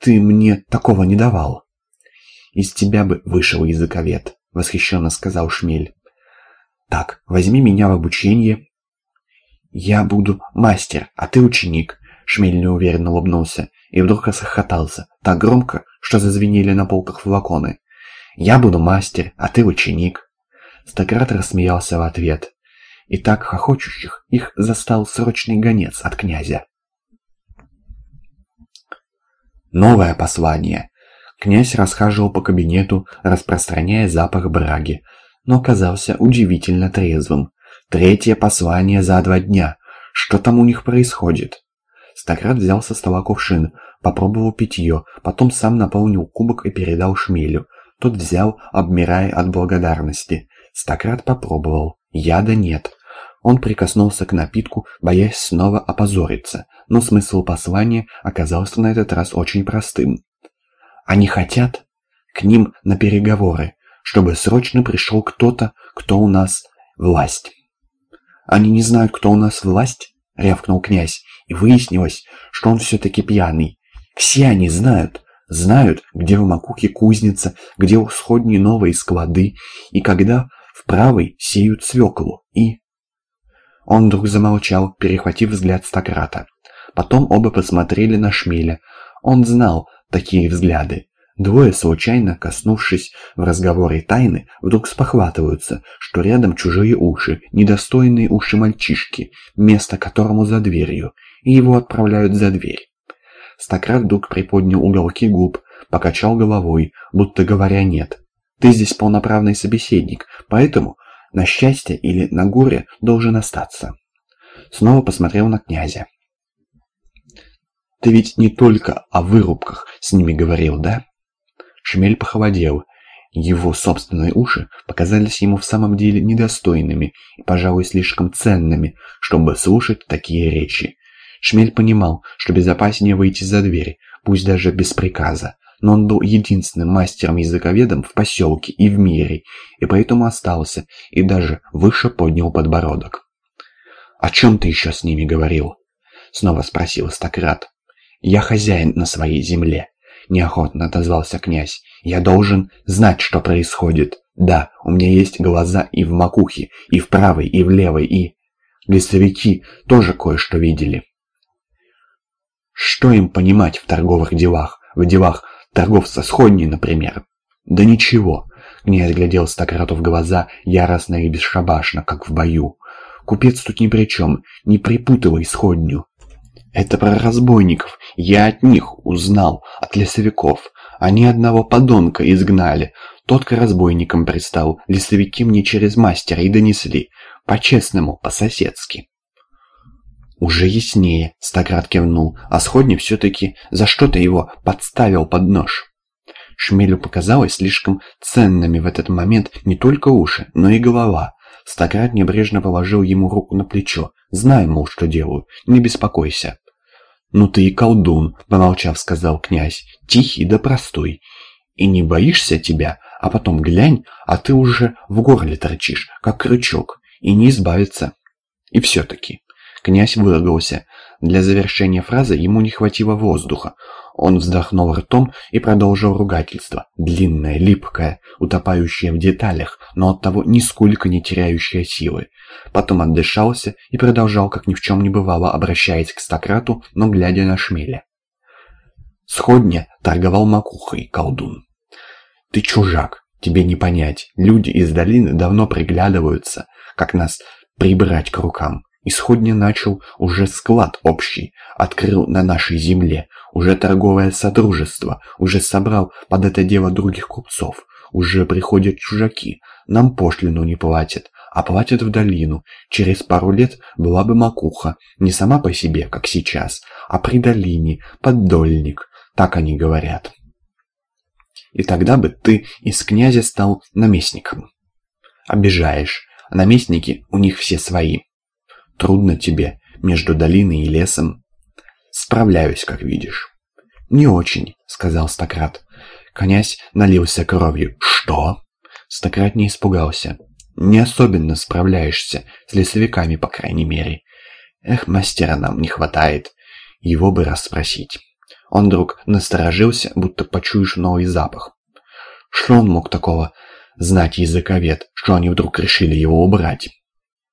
ты мне такого не давал». «Из тебя бы вышел языковед», — восхищенно сказал Шмель. «Так, возьми меня в обучение». «Я буду мастер, а ты ученик», — Шмель неуверенно улыбнулся и вдруг расхохотался, так громко, что зазвенели на полках флаконы. «Я буду мастер, а ты ученик». Стократ рассмеялся в ответ. И так хохочущих их застал срочный гонец от князя. Новое послание. Князь расхаживал по кабинету, распространяя запах браги, но оказался удивительно трезвым. Третье послание за два дня. Что там у них происходит? Стократ взял со стола кувшин, попробовал питье, потом сам наполнил кубок и передал шмелю. Тот взял, обмирая от благодарности. Стократ попробовал. Яда нет. Он прикоснулся к напитку, боясь снова опозориться, но смысл послания оказался на этот раз очень простым. Они хотят к ним на переговоры, чтобы срочно пришел кто-то, кто у нас власть. Они не знают, кто у нас власть? рявкнул князь, и выяснилось, что он все-таки пьяный. Все они знают, знают, где в Макухе кузница, где у сходни новые склады, и когда в правой сеют свеклу, и... Он вдруг замолчал, перехватив взгляд Стократа. Потом оба посмотрели на Шмеля. Он знал такие взгляды. Двое, случайно коснувшись в разговоре тайны, вдруг спохватываются, что рядом чужие уши, недостойные уши мальчишки, место которому за дверью, и его отправляют за дверь. Стократ вдруг приподнял уголки губ, покачал головой, будто говоря «нет». «Ты здесь полноправный собеседник, поэтому на счастье или на горе должен остаться». Снова посмотрел на князя. «Ты ведь не только о вырубках с ними говорил, да?» Шмель похолодел. Его собственные уши показались ему в самом деле недостойными и, пожалуй, слишком ценными, чтобы слушать такие речи. Шмель понимал, что безопаснее выйти за дверь, пусть даже без приказа, но он был единственным мастером-языковедом в поселке и в мире, и поэтому остался, и даже выше поднял подбородок. «О чем ты еще с ними говорил?» — снова спросил Стократ. «Я хозяин на своей земле», — неохотно отозвался князь. «Я должен знать, что происходит. Да, у меня есть глаза и в макухе, и в правой, и в левой, и...» Лесовики тоже кое-что видели. Что им понимать в торговых делах, в делах торговца сходней, например? Да ничего. Князь глядел Стократу в глаза яростно и бесшабашно, как в бою. Купец тут ни при чем, не припутывай сходню. Это про разбойников. Я от них узнал, от лесовиков. Они одного подонка изгнали. Тот к разбойникам пристал. Лесовики мне через мастера и донесли. По-честному, по-соседски. «Уже яснее», — Стократ кивнул, а сходни все-таки за что-то его подставил под нож. Шмелю показалось слишком ценными в этот момент не только уши, но и голова. Стократ небрежно положил ему руку на плечо. «Знаю, мол, что делаю, не беспокойся». «Ну ты и колдун», — помолчав, сказал князь, — «тихий да простой. И не боишься тебя, а потом глянь, а ты уже в горле торчишь, как крючок, и не избавиться. И все-таки, Князь выругался. Для завершения фразы ему не хватило воздуха. Он вздохнул ртом и продолжил ругательство. Длинное, липкое, утопающее в деталях, но оттого нисколько не теряющее силы. Потом отдышался и продолжал, как ни в чем не бывало, обращаясь к Стократу, но глядя на шмеля. Сходня торговал макухой, колдун. «Ты чужак, тебе не понять. Люди из долины давно приглядываются, как нас прибрать к рукам. Исходня начал уже склад общий, открыл на нашей земле, уже торговое содружество, уже собрал под это дело других купцов, уже приходят чужаки, нам пошлину не платят, а платят в долину. Через пару лет была бы макуха, не сама по себе, как сейчас, а при долине, поддольник, так они говорят. И тогда бы ты из князя стал наместником. Обижаешь, наместники у них все свои. Трудно тебе между долиной и лесом. Справляюсь, как видишь. Не очень, сказал Стократ. Князь налился кровью. Что? Стократ не испугался. Не особенно справляешься, с лесовиками, по крайней мере. Эх, мастера нам не хватает. Его бы расспросить. Он вдруг насторожился, будто почуешь новый запах. Что он мог такого знать языковед, что они вдруг решили его убрать?